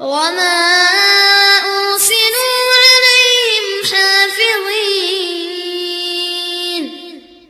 وما